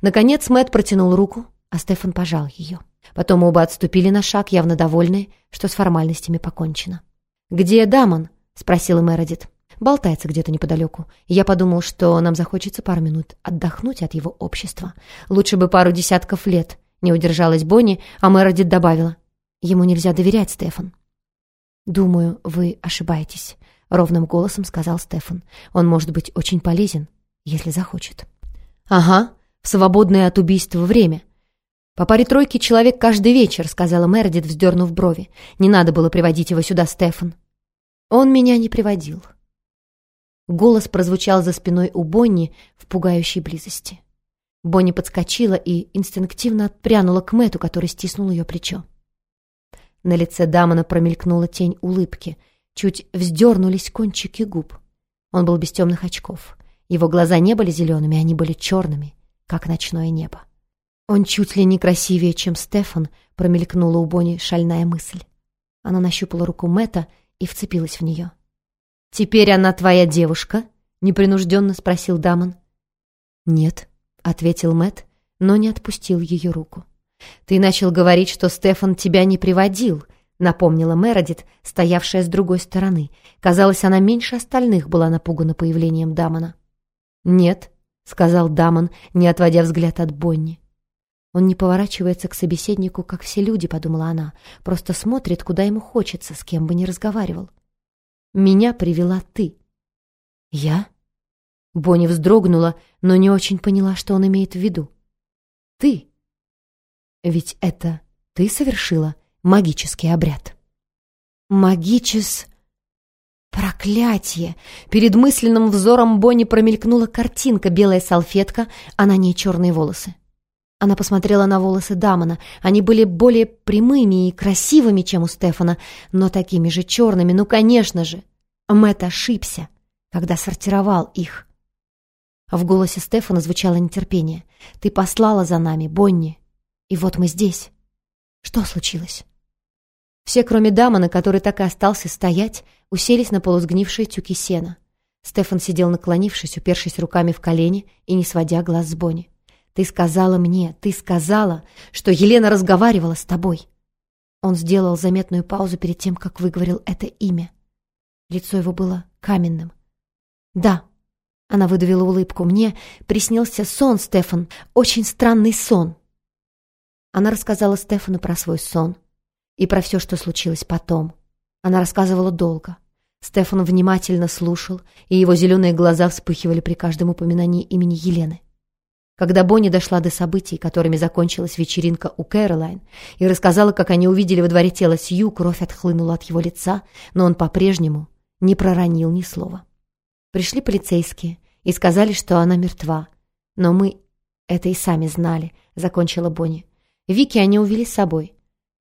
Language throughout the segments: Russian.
Наконец Мэтт протянул руку, а Стефан пожал ее. Потом оба отступили на шаг, явно довольные, что с формальностями покончено. «Где Дамон?» — спросила Мередит. «Болтается где-то неподалеку. Я подумал, что нам захочется пару минут отдохнуть от его общества. Лучше бы пару десятков лет». Не удержалась Бонни, а Мередит добавила. «Ему нельзя доверять, Стефан». «Думаю, вы ошибаетесь», — ровным голосом сказал Стефан. «Он может быть очень полезен, если захочет». «Ага, свободное от убийства время. «По паре тройки человек каждый вечер», — сказала Мередит, вздернув брови. «Не надо было приводить его сюда, Стефан». «Он меня не приводил». Голос прозвучал за спиной у Бонни в пугающей близости. Бонни подскочила и инстинктивно отпрянула к Мэту, который стиснул ее плечо. На лице Дамона промелькнула тень улыбки. Чуть вздернулись кончики губ. Он был без темных очков. Его глаза не были зелеными, они были черными, как ночное небо. «Он чуть ли не красивее, чем Стефан», — промелькнула у Бонни шальная мысль. Она нащупала руку Мэтта и вцепилась в нее. «Теперь она твоя девушка?» — непринужденно спросил Дамон. «Нет», — ответил Мэтт, но не отпустил ее руку. «Ты начал говорить, что Стефан тебя не приводил», — напомнила Мередит, стоявшая с другой стороны. Казалось, она меньше остальных была напугана появлением Дамона. «Нет», — сказал Дамон, не отводя взгляд от Бонни. Он не поворачивается к собеседнику, как все люди, подумала она, просто смотрит, куда ему хочется, с кем бы ни разговаривал. Меня привела ты. Я? Бонни вздрогнула, но не очень поняла, что он имеет в виду. Ты. Ведь это ты совершила магический обряд. Магичес... Проклятие! Перед мысленным взором Бонни промелькнула картинка, белая салфетка, а на ней черные волосы. Она посмотрела на волосы Дамона. Они были более прямыми и красивыми, чем у Стефана, но такими же черными, ну, конечно же. Мэтт ошибся, когда сортировал их. В голосе Стефана звучало нетерпение. «Ты послала за нами, Бонни, и вот мы здесь. Что случилось?» Все, кроме Дамона, который так и остался стоять, уселись на полусгнившие тюки сена. Стефан сидел наклонившись, упершись руками в колени и не сводя глаз с Бонни. Ты сказала мне, ты сказала, что Елена разговаривала с тобой. Он сделал заметную паузу перед тем, как выговорил это имя. Лицо его было каменным. «Да», — она выдавила улыбку, — «мне приснился сон, Стефан, очень странный сон». Она рассказала Стефану про свой сон и про все, что случилось потом. Она рассказывала долго. Стефан внимательно слушал, и его зеленые глаза вспыхивали при каждом упоминании имени Елены. Когда Бонни дошла до событий, которыми закончилась вечеринка у Кэролайн, и рассказала, как они увидели во дворе тело Сью, кровь отхлынула от его лица, но он по-прежнему не проронил ни слова. Пришли полицейские и сказали, что она мертва. Но мы это и сами знали, закончила Бонни. Вики они увели с собой.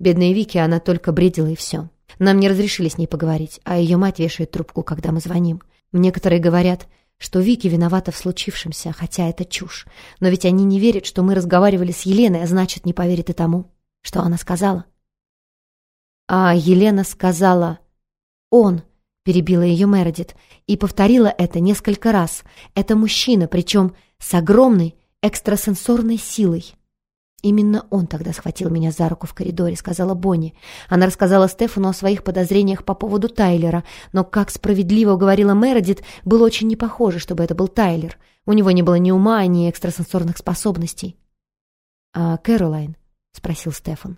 Бедная Вики, она только бредила и все. Нам не разрешили с ней поговорить, а ее мать вешает трубку, когда мы звоним. Некоторые говорят, что Вики виновата в случившемся, хотя это чушь. Но ведь они не верят, что мы разговаривали с Еленой, а значит, не поверят и тому, что она сказала. А Елена сказала «он», перебила ее Мередит, и повторила это несколько раз. Это мужчина, причем с огромной экстрасенсорной силой. «Именно он тогда схватил меня за руку в коридоре», — сказала Бонни. Она рассказала Стефану о своих подозрениях по поводу Тайлера, но, как справедливо говорила Мередит, было очень не похоже, чтобы это был Тайлер. У него не было ни ума, ни экстрасенсорных способностей. «А Кэролайн?» — спросил Стефан.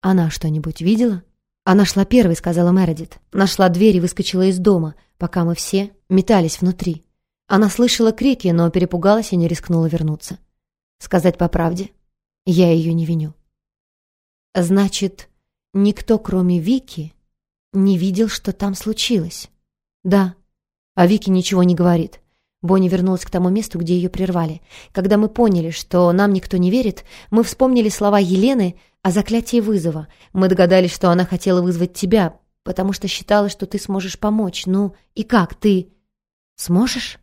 «Она что-нибудь видела?» «Она шла первой», — сказала Мередит. Нашла дверь и выскочила из дома, пока мы все метались внутри. Она слышала крики, но перепугалась и не рискнула вернуться. Сказать по правде, я ее не виню. Значит, никто, кроме Вики, не видел, что там случилось? Да. А Вики ничего не говорит. Бонни вернулась к тому месту, где ее прервали. Когда мы поняли, что нам никто не верит, мы вспомнили слова Елены о заклятии вызова. Мы догадались, что она хотела вызвать тебя, потому что считала, что ты сможешь помочь. Ну, и как, ты сможешь?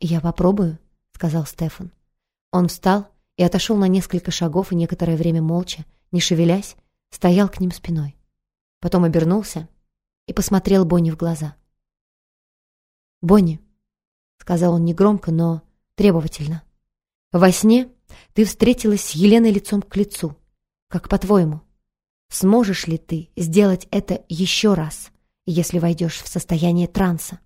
«Я попробую», — сказал Стефан. Он встал и отошел на несколько шагов и некоторое время молча, не шевелясь, стоял к ним спиной. Потом обернулся и посмотрел Бонни в глаза. «Бонни», — сказал он негромко, но требовательно, Во сне ты встретилась с Еленой лицом к лицу. Как по-твоему, сможешь ли ты сделать это еще раз, если войдешь в состояние транса?»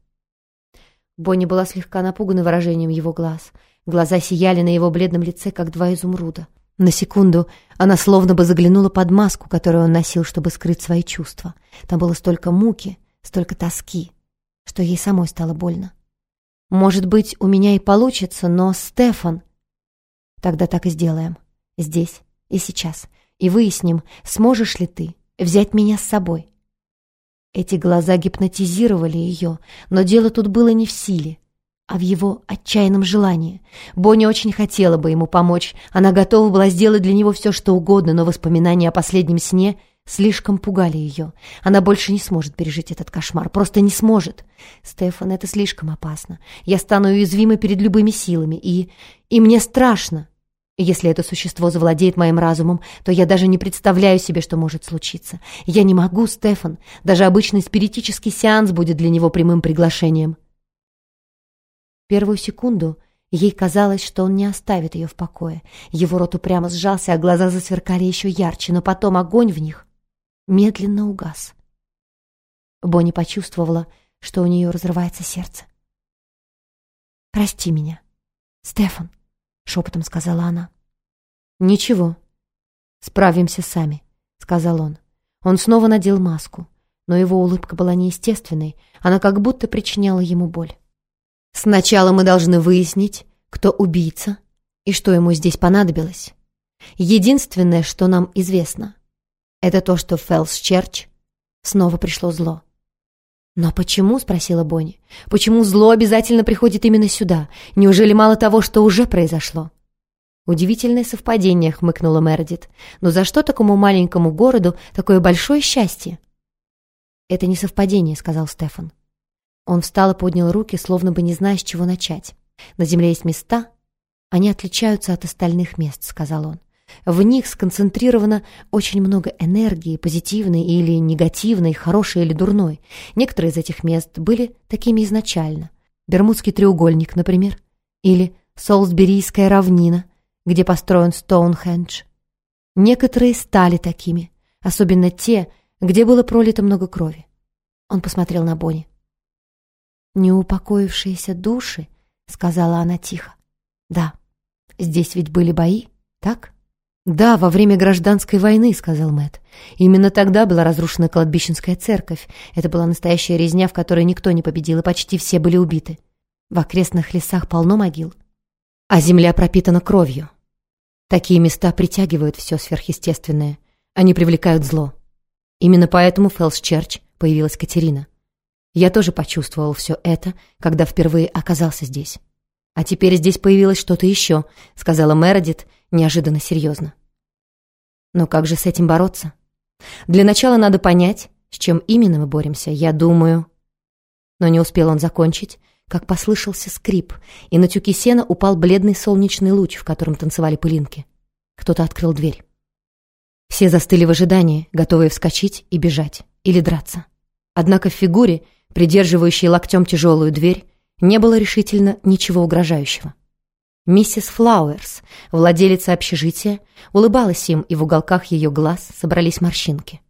Бонни была слегка напугана выражением его глаз. Глаза сияли на его бледном лице, как два изумруда. На секунду она словно бы заглянула под маску, которую он носил, чтобы скрыть свои чувства. Там было столько муки, столько тоски, что ей самой стало больно. «Может быть, у меня и получится, но Стефан...» «Тогда так и сделаем. Здесь и сейчас. И выясним, сможешь ли ты взять меня с собой». Эти глаза гипнотизировали ее, но дело тут было не в силе, а в его отчаянном желании. Бонни очень хотела бы ему помочь. Она готова была сделать для него все, что угодно, но воспоминания о последнем сне слишком пугали ее. Она больше не сможет пережить этот кошмар, просто не сможет. Стефан, это слишком опасно. Я стану уязвимой перед любыми силами, и... и мне страшно. Если это существо завладеет моим разумом, то я даже не представляю себе, что может случиться. Я не могу, Стефан. Даже обычный спиритический сеанс будет для него прямым приглашением. Первую секунду ей казалось, что он не оставит ее в покое. Его рот упрямо сжался, а глаза засверкали еще ярче, но потом огонь в них медленно угас. Бонни почувствовала, что у нее разрывается сердце. «Прости меня, Стефан», — шепотом сказала она. «Ничего, справимся сами», — сказал он. Он снова надел маску, но его улыбка была неестественной, она как будто причиняла ему боль. «Сначала мы должны выяснить, кто убийца и что ему здесь понадобилось. Единственное, что нам известно, это то, что Фелс-Черч снова пришло зло. «Но почему?» — спросила Бонни. «Почему зло обязательно приходит именно сюда? Неужели мало того, что уже произошло?» «Удивительное совпадение», — хмыкнула Мередит. «Но за что такому маленькому городу такое большое счастье?» «Это не совпадение», — сказал Стефан. Он встал и поднял руки, словно бы не зная, с чего начать. «На земле есть места. Они отличаются от остальных мест», — сказал он. В них сконцентрировано очень много энергии, позитивной или негативной, хорошей или дурной. Некоторые из этих мест были такими изначально. Бермудский треугольник, например, или Солсберийская равнина, где построен Стоунхендж. Некоторые стали такими, особенно те, где было пролито много крови. Он посмотрел на Бонни. «Неупокоившиеся души», — сказала она тихо. «Да, здесь ведь были бои, так?» «Да, во время гражданской войны», — сказал Мэтт. «Именно тогда была разрушена кладбищенская церковь. Это была настоящая резня, в которой никто не победил, и почти все были убиты. В окрестных лесах полно могил. А земля пропитана кровью. Такие места притягивают все сверхъестественное. Они привлекают зло. Именно поэтому в Фелс-Черч появилась Катерина. Я тоже почувствовал все это, когда впервые оказался здесь. А теперь здесь появилось что-то еще, сказала Мередит, неожиданно серьезно. Но как же с этим бороться? Для начала надо понять, с чем именно мы боремся, я думаю. Но не успел он закончить, как послышался скрип, и на тюки сена упал бледный солнечный луч, в котором танцевали пылинки. Кто-то открыл дверь. Все застыли в ожидании, готовые вскочить и бежать, или драться. Однако в фигуре, придерживающей локтем тяжелую дверь, не было решительно ничего угрожающего. Миссис Флауэрс, владелица общежития, улыбалась им, и в уголках ее глаз собрались морщинки.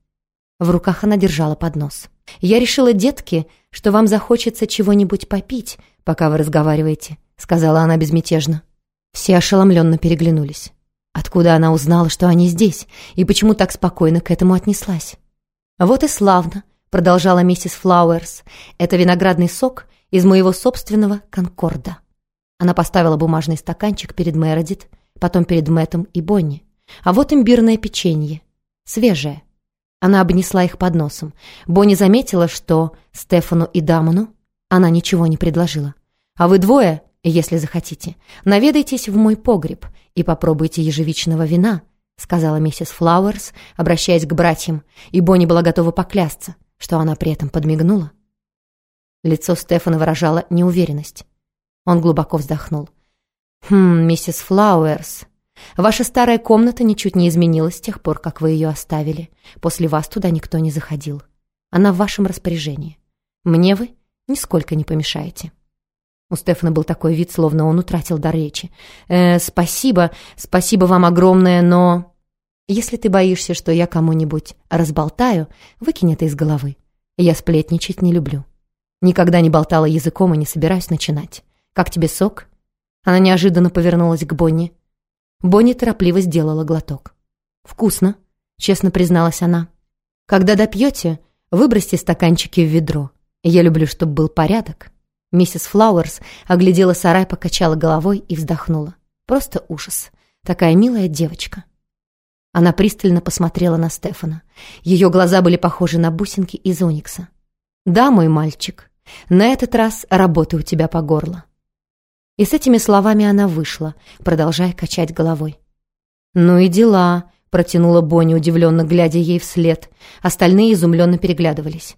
В руках она держала поднос. «Я решила, детки, что вам захочется чего-нибудь попить, пока вы разговариваете», — сказала она безмятежно. Все ошеломленно переглянулись. Откуда она узнала, что они здесь, и почему так спокойно к этому отнеслась? «Вот и славно», — продолжала миссис Флауэрс. «Это виноградный сок из моего собственного конкорда». Она поставила бумажный стаканчик перед Мередит, потом перед Мэттом и Бонни. А вот имбирное печенье. Свежее. Она обнесла их под носом. Бонни заметила, что Стефану и Дамону она ничего не предложила. «А вы двое, если захотите, наведайтесь в мой погреб и попробуйте ежевичного вина», сказала миссис Флауэрс, обращаясь к братьям, и Бонни была готова поклясться, что она при этом подмигнула. Лицо Стефана выражало неуверенность. Он глубоко вздохнул. «Хм, миссис Флауэрс, ваша старая комната ничуть не изменилась с тех пор, как вы ее оставили. После вас туда никто не заходил. Она в вашем распоряжении. Мне вы нисколько не помешаете». У Стефана был такой вид, словно он утратил дар речи. «Э, «Спасибо, спасибо вам огромное, но...» «Если ты боишься, что я кому-нибудь разболтаю, выкинь это из головы. Я сплетничать не люблю. Никогда не болтала языком и не собираюсь начинать. Как тебе сок?» Она неожиданно повернулась к Бонни. Бонни торопливо сделала глоток. «Вкусно», — честно призналась она. «Когда допьете, выбросьте стаканчики в ведро. Я люблю, чтобы был порядок». Миссис Флауэрс оглядела сарай, покачала головой и вздохнула. Просто ужас. Такая милая девочка. Она пристально посмотрела на Стефана. Ее глаза были похожи на бусинки из оникса. «Да, мой мальчик, на этот раз работа у тебя по горло». И с этими словами она вышла, продолжая качать головой. «Ну и дела», — протянула Бонни, удивленно глядя ей вслед. Остальные изумленно переглядывались.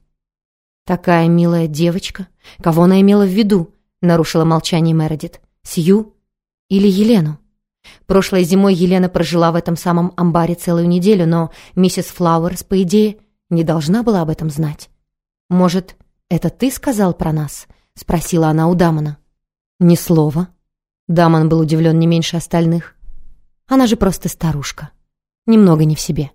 «Такая милая девочка. Кого она имела в виду?» — нарушила молчание Мередит. «Сью или Елену?» Прошлой зимой Елена прожила в этом самом амбаре целую неделю, но миссис Флауэрс, по идее, не должна была об этом знать. «Может, это ты сказал про нас?» — спросила она у Дамона. «Ни слова». Дамон был удивлен не меньше остальных. «Она же просто старушка. Немного не в себе».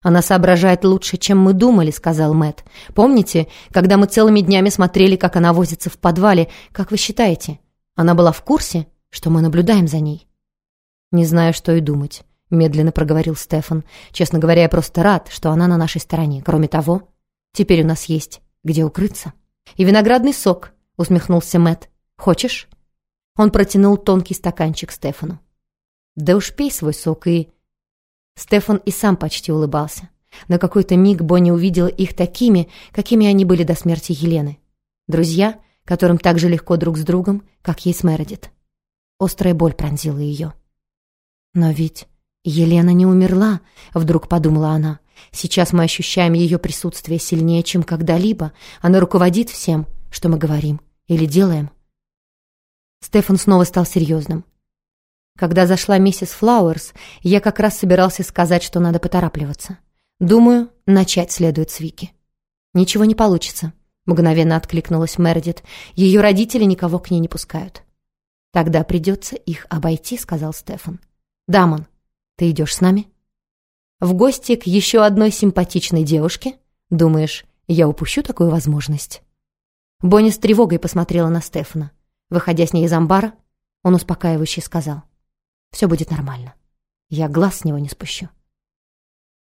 «Она соображает лучше, чем мы думали», — сказал Мэт. «Помните, когда мы целыми днями смотрели, как она возится в подвале? Как вы считаете, она была в курсе, что мы наблюдаем за ней?» «Не знаю, что и думать», — медленно проговорил Стефан. «Честно говоря, я просто рад, что она на нашей стороне. Кроме того, теперь у нас есть где укрыться». «И виноградный сок», — усмехнулся Мэт. «Хочешь?» Он протянул тонкий стаканчик Стефану. «Да уж пей свой сок и...» Стефан и сам почти улыбался. На какой-то миг Бонни увидела их такими, какими они были до смерти Елены. Друзья, которым так же легко друг с другом, как ей с Мередит. Острая боль пронзила ее. «Но ведь Елена не умерла», — вдруг подумала она. «Сейчас мы ощущаем ее присутствие сильнее, чем когда-либо. Она руководит всем, что мы говорим или делаем». Стефан снова стал серьезным. Когда зашла миссис Флауэрс, я как раз собирался сказать, что надо поторапливаться. Думаю, начать следует с Вики. «Ничего не получится», — мгновенно откликнулась Мередит. «Ее родители никого к ней не пускают». «Тогда придется их обойти», — сказал Стефан. «Дамон, ты идешь с нами?» «В гости к еще одной симпатичной девушке? Думаешь, я упущу такую возможность?» Бонни с тревогой посмотрела на Стефана. Выходя с ней из амбара, он успокаивающе сказал. Все будет нормально. Я глаз с него не спущу.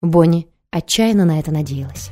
Бонни отчаянно на это надеялась.